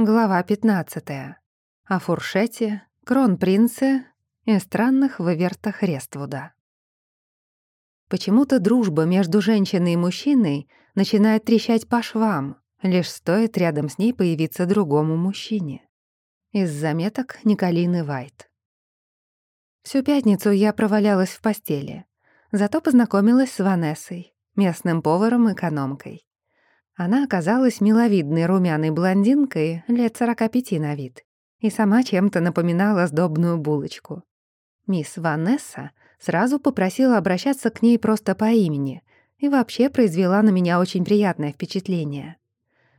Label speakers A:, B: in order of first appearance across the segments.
A: Глава 15. О фуршете, кронпринце и странных вывертах Рествуда. Почему-то дружба между женщиной и мужчиной начинает трещать по швам, лишь стоит рядом с ней появиться другому мужчине. Из заметок Николины Вайт. Всю пятницу я провалялась в постели, зато познакомилась с Ванессой, местным поваром-экономкой. Она оказалась миловидной румяной блондинкой лет сорока пяти на вид и сама чем-то напоминала сдобную булочку. Мисс Ванесса сразу попросила обращаться к ней просто по имени и вообще произвела на меня очень приятное впечатление.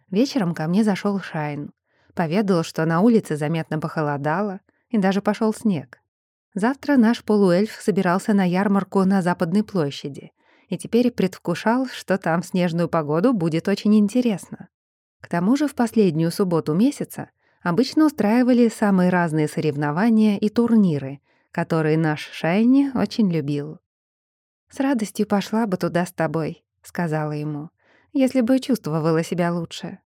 A: Вечером ко мне зашел Шайн. Поведал, что на улице заметно похолодало, и даже пошел снег. Завтра наш полуэльф собирался на ярмарку на Западной площади, и теперь предвкушал, что там в снежную погоду будет очень интересно. К тому же в последнюю субботу месяца обычно устраивали самые разные соревнования и турниры, которые наш Шайни очень любил. «С радостью пошла бы туда с тобой», — сказала ему, «если бы чувствовала себя лучше».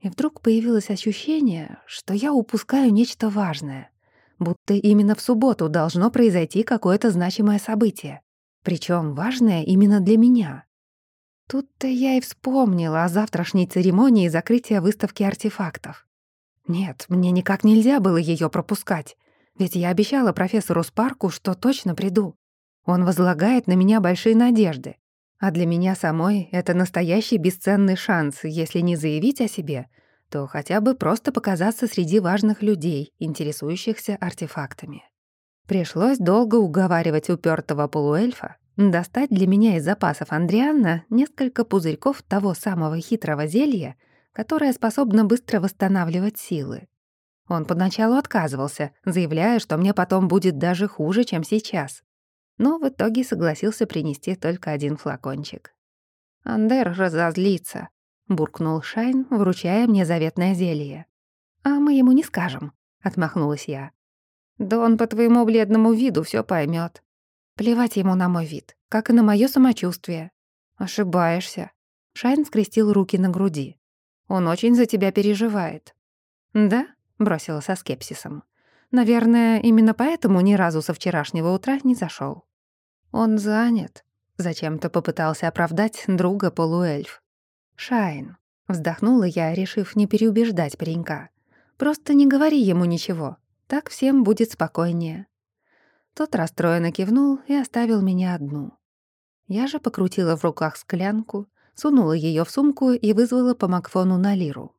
A: И вдруг появилось ощущение, что я упускаю нечто важное, будто именно в субботу должно произойти какое-то значимое событие. Причем важное именно для меня. Тут-то я и вспомнила о завтрашней церемонии закрытия выставки артефактов. Нет, мне никак нельзя было ее пропускать, ведь я обещала профессору Спарку, что точно приду. Он возлагает на меня большие надежды. А для меня самой это настоящий бесценный шанс, если не заявить о себе, то хотя бы просто показаться среди важных людей, интересующихся артефактами. Пришлось долго уговаривать упертого полуэльфа достать для меня из запасов Андрианна несколько пузырьков того самого хитрого зелья, которое способно быстро восстанавливать силы. Он поначалу отказывался, заявляя, что мне потом будет даже хуже, чем сейчас. Но в итоге согласился принести только один флакончик. «Андер разозлится», — буркнул Шайн, вручая мне заветное зелье. «А мы ему не скажем», — отмахнулась я. Да он по твоему бледному виду все поймет. Плевать ему на мой вид, как и на мое самочувствие. Ошибаешься. Шайн скрестил руки на груди. Он очень за тебя переживает. Да? бросила со скепсисом. Наверное, именно поэтому ни разу со вчерашнего утра не зашел. Он занят. Зачем-то попытался оправдать друга полуэльф. Шайн. Вздохнула я, решив не переубеждать паренька. Просто не говори ему ничего. Так всем будет спокойнее». Тот расстроенно кивнул и оставил меня одну. Я же покрутила в руках склянку, сунула ее в сумку и вызвала по Макфону на Лиру.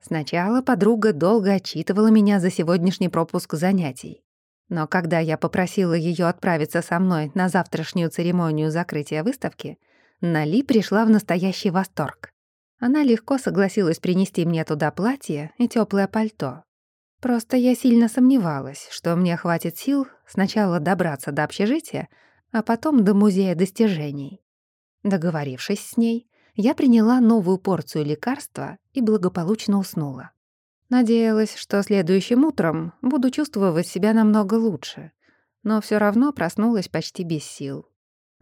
A: Сначала подруга долго отчитывала меня за сегодняшний пропуск занятий. Но когда я попросила ее отправиться со мной на завтрашнюю церемонию закрытия выставки, Нали пришла в настоящий восторг. Она легко согласилась принести мне туда платье и теплое пальто. Просто я сильно сомневалась, что мне хватит сил сначала добраться до общежития, а потом до музея достижений. Договорившись с ней, я приняла новую порцию лекарства и благополучно уснула. Надеялась, что следующим утром буду чувствовать себя намного лучше, но все равно проснулась почти без сил.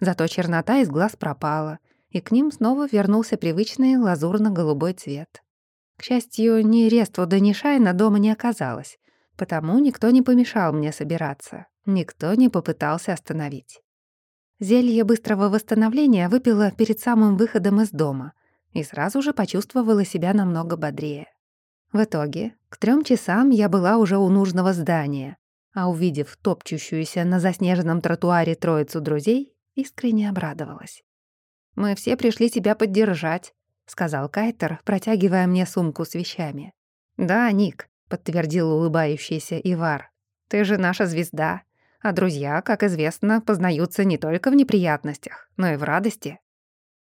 A: Зато чернота из глаз пропала, и к ним снова вернулся привычный лазурно-голубой цвет. К счастью, ни Рествуда, ни Шайна дома не оказалось, потому никто не помешал мне собираться, никто не попытался остановить. Зелье быстрого восстановления выпила перед самым выходом из дома и сразу же почувствовала себя намного бодрее. В итоге, к трем часам я была уже у нужного здания, а увидев топчущуюся на заснеженном тротуаре троицу друзей, искренне обрадовалась. «Мы все пришли тебя поддержать», сказал Кайтер, протягивая мне сумку с вещами. «Да, Ник», — подтвердил улыбающийся Ивар. «Ты же наша звезда, а друзья, как известно, познаются не только в неприятностях, но и в радости».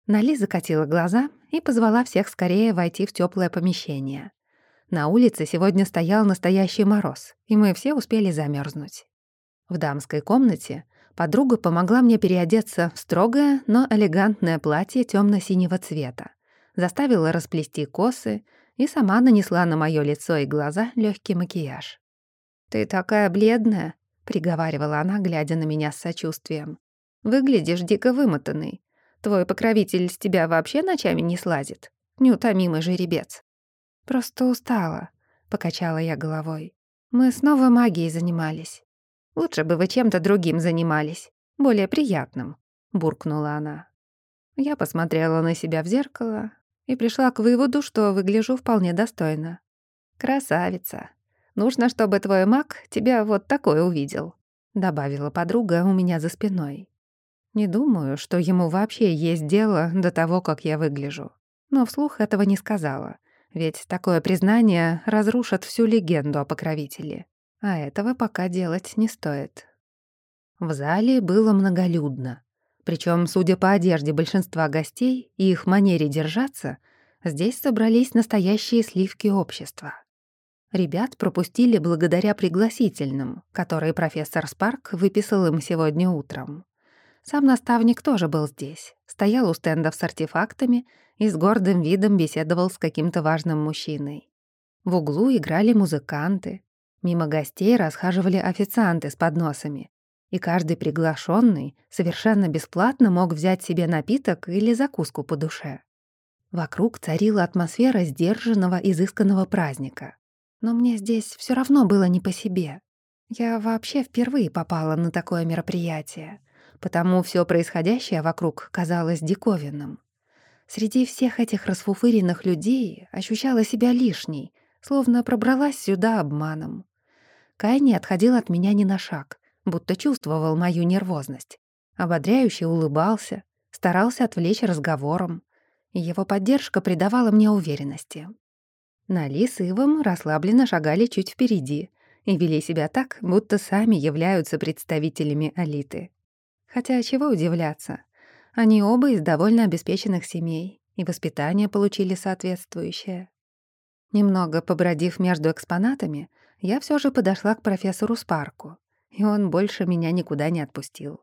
A: Нали закатила глаза и позвала всех скорее войти в теплое помещение. На улице сегодня стоял настоящий мороз, и мы все успели замерзнуть. В дамской комнате подруга помогла мне переодеться в строгое, но элегантное платье темно синего цвета, заставила расплести косы и сама нанесла на моё лицо и глаза легкий макияж. «Ты такая бледная», — приговаривала она, глядя на меня с сочувствием. «Выглядишь дико вымотанный. Твой покровитель с тебя вообще ночами не слазит. Неутомимый жеребец». «Просто устала», покачала я головой. «Мы снова магией занимались. Лучше бы вы чем-то другим занимались, более приятным», — буркнула она. Я посмотрела на себя в зеркало и пришла к выводу, что выгляжу вполне достойно. «Красавица. Нужно, чтобы твой маг тебя вот такой увидел», — добавила подруга у меня за спиной. Не думаю, что ему вообще есть дело до того, как я выгляжу. Но вслух этого не сказала, ведь такое признание разрушит всю легенду о покровителе. А этого пока делать не стоит. В зале было многолюдно. Причем, судя по одежде большинства гостей и их манере держаться, здесь собрались настоящие сливки общества. Ребят пропустили благодаря пригласительным, которые профессор Спарк выписал им сегодня утром. Сам наставник тоже был здесь, стоял у стендов с артефактами и с гордым видом беседовал с каким-то важным мужчиной. В углу играли музыканты, мимо гостей расхаживали официанты с подносами, и каждый приглашенный совершенно бесплатно мог взять себе напиток или закуску по душе. Вокруг царила атмосфера сдержанного, изысканного праздника. Но мне здесь все равно было не по себе. Я вообще впервые попала на такое мероприятие — потому все происходящее вокруг казалось диковинным. Среди всех этих расфуфыренных людей ощущала себя лишней, словно пробралась сюда обманом. Кай не отходил от меня ни на шаг, будто чувствовал мою нервозность. Ободряюще улыбался, старался отвлечь разговором, его поддержка придавала мне уверенности. Нали с Ивом расслабленно шагали чуть впереди и вели себя так, будто сами являются представителями элиты. Хотя чего удивляться? Они оба из довольно обеспеченных семей, и воспитание получили соответствующее. Немного побродив между экспонатами, я все же подошла к профессору Спарку, и он больше меня никуда не отпустил.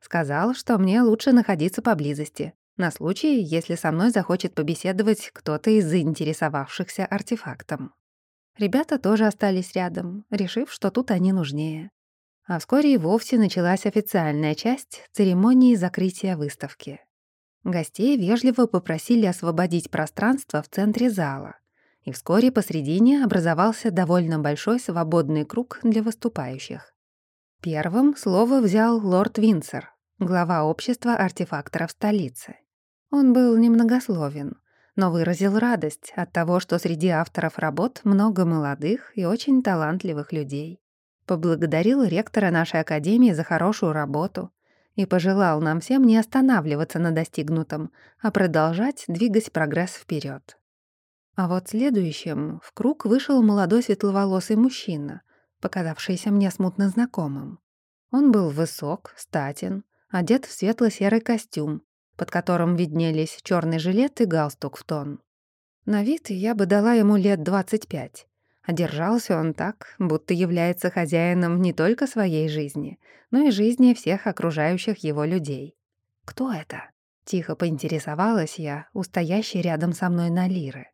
A: Сказал, что мне лучше находиться поблизости, на случай, если со мной захочет побеседовать кто-то из заинтересовавшихся артефактом. Ребята тоже остались рядом, решив, что тут они нужнее а вскоре и вовсе началась официальная часть церемонии закрытия выставки. Гостей вежливо попросили освободить пространство в центре зала, и вскоре посредине образовался довольно большой свободный круг для выступающих. Первым слово взял лорд Винсер, глава общества артефакторов столицы. Он был немногословен, но выразил радость от того, что среди авторов работ много молодых и очень талантливых людей поблагодарил ректора нашей академии за хорошую работу и пожелал нам всем не останавливаться на достигнутом, а продолжать двигать прогресс вперед. А вот следующим в круг вышел молодой светловолосый мужчина, показавшийся мне смутно знакомым. Он был высок, статен, одет в светло-серый костюм, под которым виднелись черный жилет и галстук в тон. На вид я бы дала ему лет двадцать пять. А держался он так, будто является хозяином не только своей жизни, но и жизни всех окружающих его людей. «Кто это?» — тихо поинтересовалась я, у стоящей рядом со мной на лиры.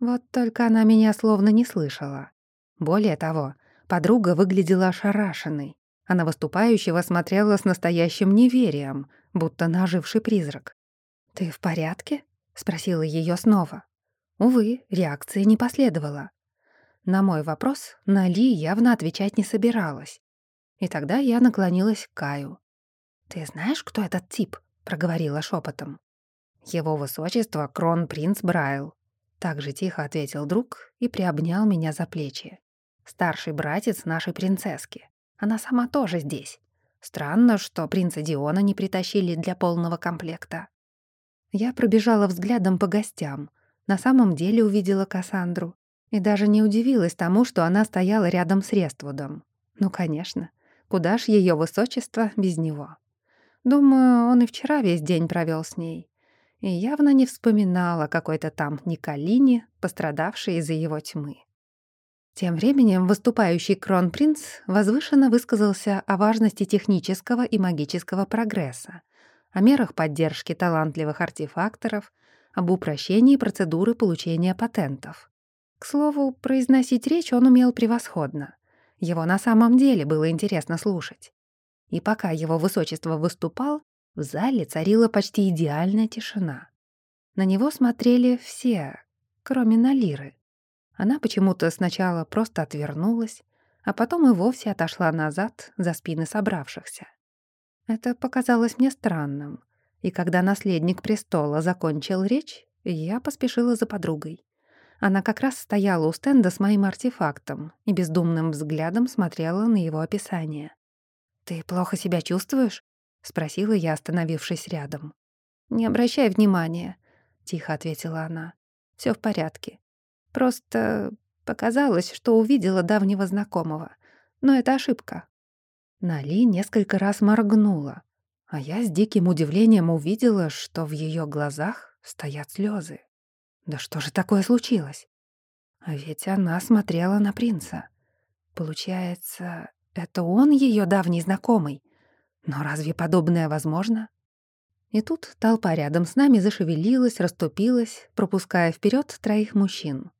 A: Вот только она меня словно не слышала. Более того, подруга выглядела ошарашенной. Она выступающего смотрела с настоящим неверием, будто на оживший призрак. «Ты в порядке?» — спросила ее снова. Увы, реакции не последовало. На мой вопрос Нали явно отвечать не собиралась. И тогда я наклонилась к Каю. «Ты знаешь, кто этот тип?» — проговорила шепотом. «Его высочество — кронпринц Брайл», — так же тихо ответил друг и приобнял меня за плечи. «Старший братец нашей принцесски. Она сама тоже здесь. Странно, что принца Диона не притащили для полного комплекта». Я пробежала взглядом по гостям. На самом деле увидела Кассандру. И даже не удивилась тому, что она стояла рядом с Рествудом. Ну, конечно. Куда ж ее высочество без него? Думаю, он и вчера весь день провел с ней. И явно не вспоминала какой-то там Николине, пострадавшей из-за его тьмы. Тем временем выступающий кронпринц возвышенно высказался о важности технического и магического прогресса, о мерах поддержки талантливых артефакторов, об упрощении процедуры получения патентов. К слову, произносить речь он умел превосходно. Его на самом деле было интересно слушать. И пока его высочество выступал, в зале царила почти идеальная тишина. На него смотрели все, кроме Налиры. Она почему-то сначала просто отвернулась, а потом и вовсе отошла назад за спины собравшихся. Это показалось мне странным, и когда наследник престола закончил речь, я поспешила за подругой. Она как раз стояла у стенда с моим артефактом и бездумным взглядом смотрела на его описание. «Ты плохо себя чувствуешь?» — спросила я, остановившись рядом. «Не обращай внимания», — тихо ответила она. Все в порядке. Просто показалось, что увидела давнего знакомого. Но это ошибка». Нали несколько раз моргнула, а я с диким удивлением увидела, что в ее глазах стоят слезы. Да что же такое случилось? А ведь она смотрела на принца. Получается, это он ее давний знакомый. Но разве подобное возможно? И тут толпа рядом с нами зашевелилась, расступилась, пропуская вперед троих мужчин.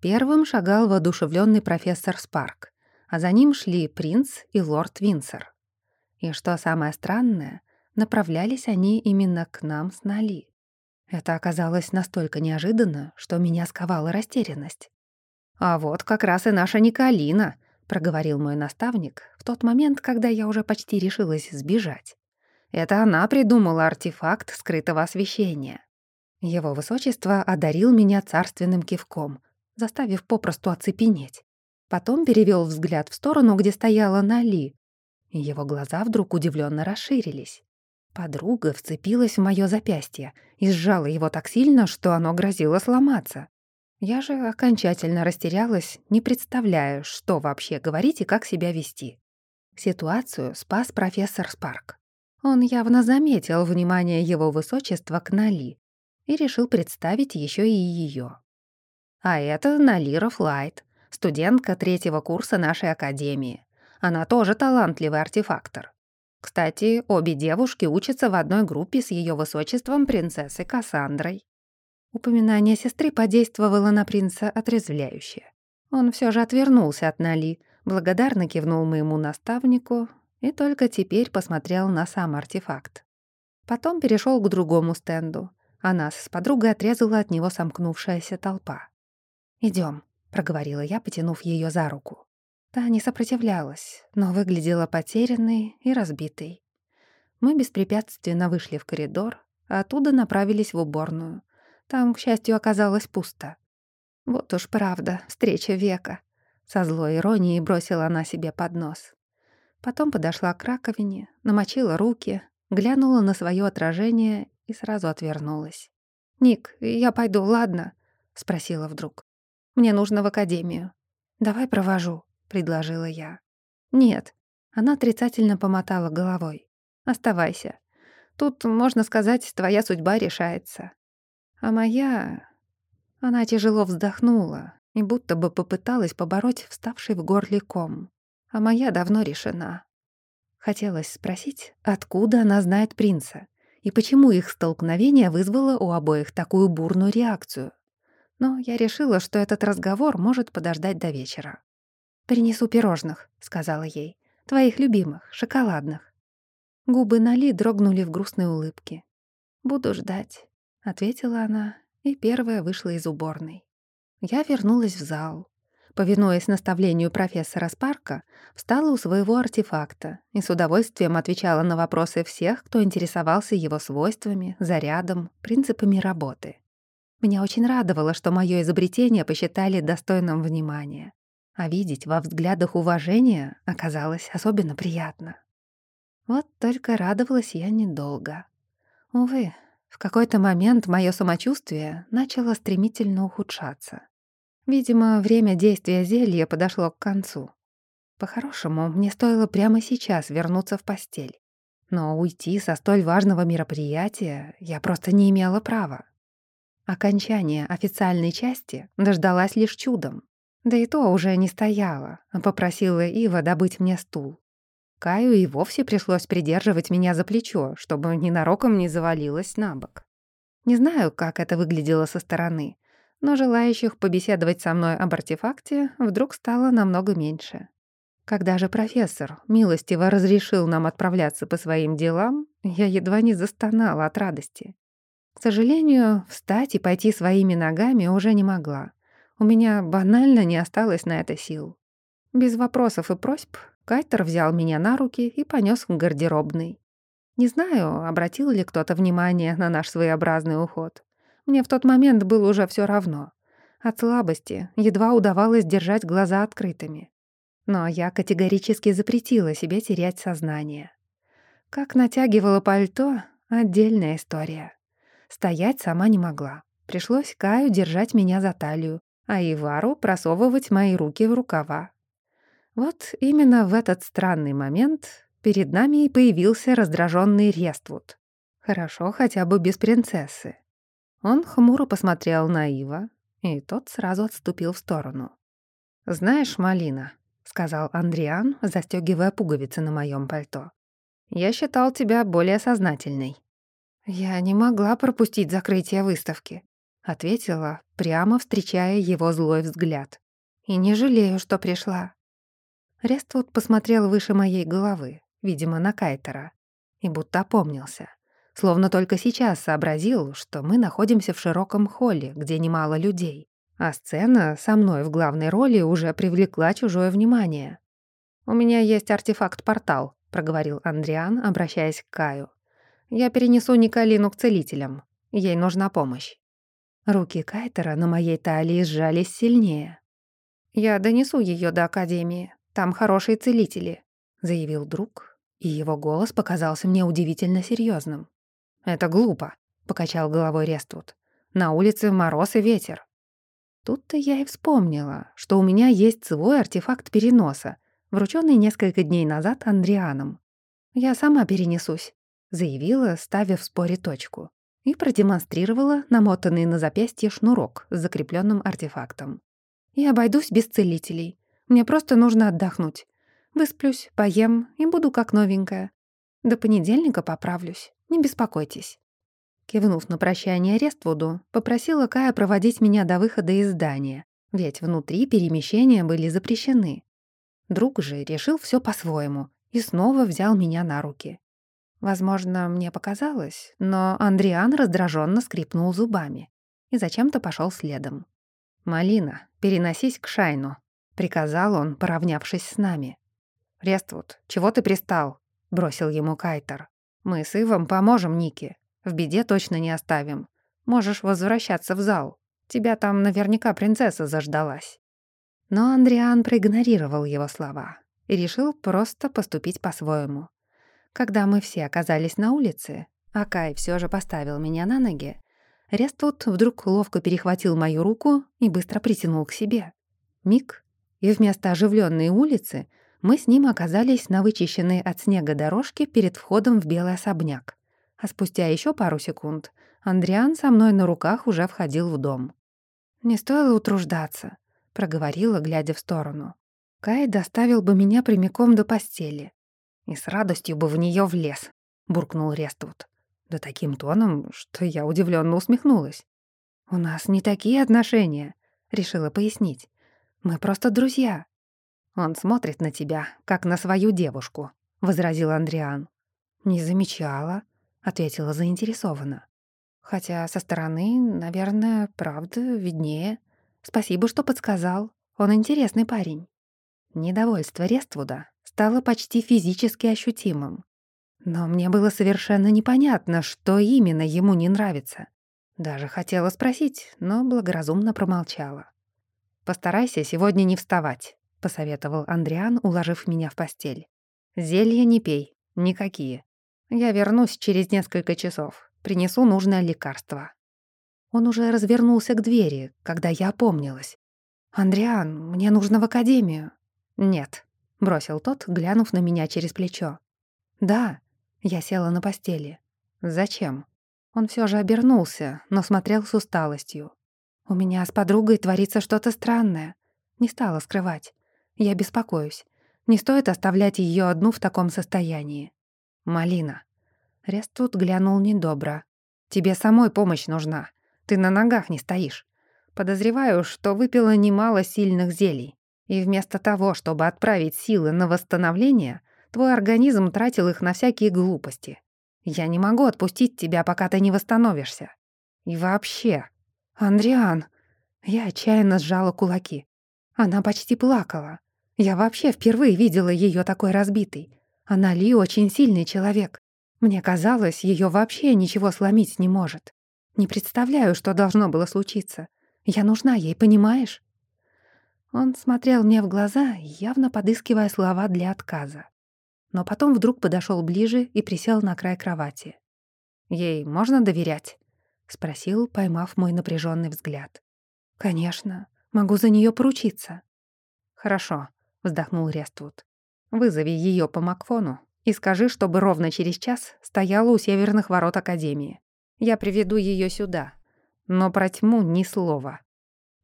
A: Первым шагал воодушевленный профессор Спарк, а за ним шли принц и лорд Винсер. И что самое странное, направлялись они именно к нам с Нали. Это оказалось настолько неожиданно, что меня сковала растерянность. «А вот как раз и наша Николина», — проговорил мой наставник в тот момент, когда я уже почти решилась сбежать. «Это она придумала артефакт скрытого освещения». Его высочество одарил меня царственным кивком, заставив попросту оцепенеть. Потом перевел взгляд в сторону, где стояла Нали, и его глаза вдруг удивленно расширились. Подруга вцепилась в моё запястье и сжала его так сильно, что оно грозило сломаться. Я же окончательно растерялась, не представляя, что вообще говорить и как себя вести. Ситуацию спас профессор Спарк. Он явно заметил внимание его высочества к Нали и решил представить еще и ее. А это Налира Флайт, студентка третьего курса нашей академии. Она тоже талантливый артефактор. Кстати, обе девушки учатся в одной группе с ее высочеством принцессой Кассандрой. Упоминание сестры подействовало на принца отрезвляюще. Он все же отвернулся от Нали, благодарно кивнул моему наставнику и только теперь посмотрел на сам артефакт. Потом перешел к другому стенду, а нас с подругой отрезала от него сомкнувшаяся толпа. Идем, проговорила я, потянув ее за руку. Та не сопротивлялась, но выглядела потерянной и разбитой. Мы беспрепятственно вышли в коридор, а оттуда направились в уборную. Там, к счастью, оказалось пусто. Вот уж правда, встреча века. Со злой иронией бросила она себе под нос. Потом подошла к раковине, намочила руки, глянула на свое отражение и сразу отвернулась. «Ник, я пойду, ладно?» — спросила вдруг. «Мне нужно в академию. Давай провожу» предложила я. «Нет». Она отрицательно помотала головой. «Оставайся. Тут, можно сказать, твоя судьба решается. А моя...» Она тяжело вздохнула и будто бы попыталась побороть вставший в горле ком. А моя давно решена. Хотелось спросить, откуда она знает принца и почему их столкновение вызвало у обоих такую бурную реакцию. Но я решила, что этот разговор может подождать до вечера. «Принесу пирожных», — сказала ей. «Твоих любимых, шоколадных». Губы Нали дрогнули в грустной улыбке. «Буду ждать», — ответила она и первая вышла из уборной. Я вернулась в зал. Повинуясь наставлению профессора Спарка, встала у своего артефакта и с удовольствием отвечала на вопросы всех, кто интересовался его свойствами, зарядом, принципами работы. Меня очень радовало, что мое изобретение посчитали достойным внимания а видеть во взглядах уважение оказалось особенно приятно. Вот только радовалась я недолго. Увы, в какой-то момент мое самочувствие начало стремительно ухудшаться. Видимо, время действия зелья подошло к концу. По-хорошему, мне стоило прямо сейчас вернуться в постель. Но уйти со столь важного мероприятия я просто не имела права. Окончание официальной части дождалась лишь чудом. Да и то уже не стояла, а попросила Ива добыть мне стул. Каю и вовсе пришлось придерживать меня за плечо, чтобы ненароком не завалилась на бок. Не знаю, как это выглядело со стороны, но желающих побеседовать со мной об артефакте вдруг стало намного меньше. Когда же профессор милостиво разрешил нам отправляться по своим делам, я едва не застонала от радости. К сожалению, встать и пойти своими ногами уже не могла. У меня банально не осталось на это сил. Без вопросов и просьб Кайтер взял меня на руки и понёс к гардеробной. Не знаю, обратил ли кто-то внимание на наш своеобразный уход. Мне в тот момент было уже всё равно. От слабости едва удавалось держать глаза открытыми. Но я категорически запретила себе терять сознание. Как натягивала пальто — отдельная история. Стоять сама не могла. Пришлось Каю держать меня за талию, а Ивару просовывать мои руки в рукава. Вот именно в этот странный момент перед нами и появился раздраженный Рествуд. Хорошо хотя бы без принцессы. Он хмуро посмотрел на Ива, и тот сразу отступил в сторону. «Знаешь, Малина», — сказал Андриан, застегивая пуговицы на моем пальто, «я считал тебя более сознательной». «Я не могла пропустить закрытие выставки», — ответила, прямо встречая его злой взгляд. «И не жалею, что пришла». Рествуд посмотрел выше моей головы, видимо, на Кайтера, и будто опомнился. Словно только сейчас сообразил, что мы находимся в широком холле, где немало людей, а сцена со мной в главной роли уже привлекла чужое внимание. «У меня есть артефакт-портал», — проговорил Андриан, обращаясь к Каю. «Я перенесу Николину к целителям. Ей нужна помощь». Руки Кайтера на моей талии сжались сильнее. «Я донесу ее до Академии. Там хорошие целители», — заявил друг, и его голос показался мне удивительно серьезным. «Это глупо», — покачал головой Рествуд. «На улице мороз и ветер». Тут-то я и вспомнила, что у меня есть свой артефакт переноса, врученный несколько дней назад Андрианом. «Я сама перенесусь», — заявила, ставя в споре точку, и продемонстрировала намотанный на запястье шнурок с закрепленным артефактом. «И обойдусь без целителей. Мне просто нужно отдохнуть. Высплюсь, поем и буду как новенькая. До понедельника поправлюсь, не беспокойтесь». Кивнув на прощание Рествуду, попросила Кая проводить меня до выхода из здания, ведь внутри перемещения были запрещены. Друг же решил все по-своему и снова взял меня на руки. Возможно, мне показалось, но Андриан раздраженно скрипнул зубами и зачем-то пошел следом. «Малина, переносись к Шайну», — приказал он, поравнявшись с нами. «Рествуд, чего ты пристал?» — бросил ему Кайтер. «Мы с Ивом поможем Нике. В беде точно не оставим. Можешь возвращаться в зал. Тебя там наверняка принцесса заждалась». Но Андриан проигнорировал его слова и решил просто поступить по-своему. Когда мы все оказались на улице, а Кай все же поставил меня на ноги, Рествуд вдруг ловко перехватил мою руку и быстро притянул к себе. Миг, и вместо оживленной улицы мы с ним оказались на вычищенной от снега дорожке перед входом в белый особняк. А спустя еще пару секунд Андриан со мной на руках уже входил в дом. «Не стоило утруждаться», — проговорила, глядя в сторону. «Кай доставил бы меня прямиком до постели. И с радостью бы в нее влез», — буркнул Рествуд. Да таким тоном, что я удивленно усмехнулась. «У нас не такие отношения», — решила пояснить. «Мы просто друзья». «Он смотрит на тебя, как на свою девушку», — возразил Андриан. «Не замечала», — ответила заинтересованно. «Хотя со стороны, наверное, правда виднее. Спасибо, что подсказал. Он интересный парень». Недовольство Рествуда стало почти физически ощутимым. Но мне было совершенно непонятно, что именно ему не нравится. Даже хотела спросить, но благоразумно промолчала. «Постарайся сегодня не вставать», — посоветовал Андриан, уложив меня в постель. «Зелья не пей, никакие. Я вернусь через несколько часов, принесу нужное лекарство». Он уже развернулся к двери, когда я опомнилась. «Андриан, мне нужно в академию». «Нет», — бросил тот, глянув на меня через плечо. «Да», — я села на постели. «Зачем?» Он все же обернулся, но смотрел с усталостью. «У меня с подругой творится что-то странное. Не стала скрывать. Я беспокоюсь. Не стоит оставлять ее одну в таком состоянии. «Малина». Рестут глянул недобро. «Тебе самой помощь нужна. Ты на ногах не стоишь. Подозреваю, что выпила немало сильных зелий. И вместо того, чтобы отправить силы на восстановление, твой организм тратил их на всякие глупости. Я не могу отпустить тебя, пока ты не восстановишься. И вообще... Андриан...» Я отчаянно сжала кулаки. Она почти плакала. Я вообще впервые видела ее такой разбитой. Она Ли очень сильный человек. Мне казалось, ее вообще ничего сломить не может. Не представляю, что должно было случиться. Я нужна ей, понимаешь? Он смотрел мне в глаза, явно подыскивая слова для отказа. Но потом вдруг подошел ближе и присел на край кровати. «Ей можно доверять?» — спросил, поймав мой напряженный взгляд. «Конечно. Могу за нее поручиться». «Хорошо», — вздохнул Рествуд. «Вызови ее по Макфону и скажи, чтобы ровно через час стояла у северных ворот Академии. Я приведу ее сюда. Но про тьму ни слова».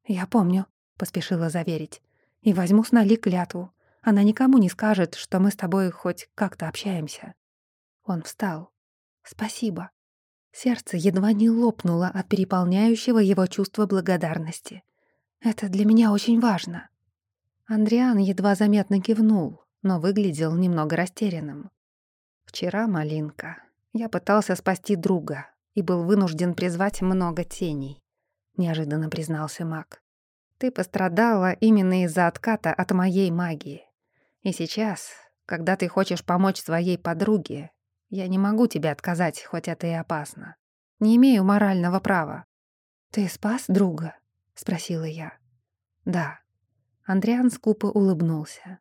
A: «Я помню», — поспешила заверить. «И возьму с Нали клятву. Она никому не скажет, что мы с тобой хоть как-то общаемся». Он встал. «Спасибо». Сердце едва не лопнуло от переполняющего его чувства благодарности. «Это для меня очень важно». Андриан едва заметно кивнул, но выглядел немного растерянным. «Вчера, Малинка, я пытался спасти друга и был вынужден призвать много теней», — неожиданно признался маг. Ты пострадала именно из-за отката от моей магии. И сейчас, когда ты хочешь помочь своей подруге, я не могу тебе отказать, хоть это и опасно. Не имею морального права. Ты спас друга? спросила я. Да. Андриан скупо улыбнулся.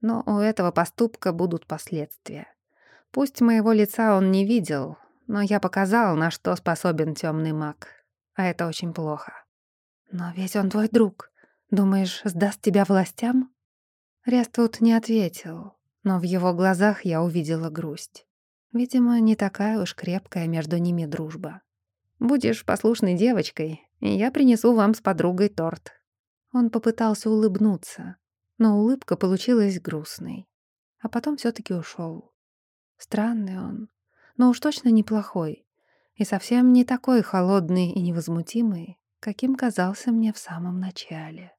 A: Но у этого поступка будут последствия. Пусть моего лица он не видел, но я показал, на что способен темный маг. А это очень плохо. «Но ведь он твой друг. Думаешь, сдаст тебя властям?» Ряствуд не ответил, но в его глазах я увидела грусть. Видимо, не такая уж крепкая между ними дружба. «Будешь послушной девочкой, и я принесу вам с подругой торт». Он попытался улыбнуться, но улыбка получилась грустной. А потом все таки ушел. Странный он, но уж точно неплохой. И совсем не такой холодный и невозмутимый, каким казался мне в самом начале.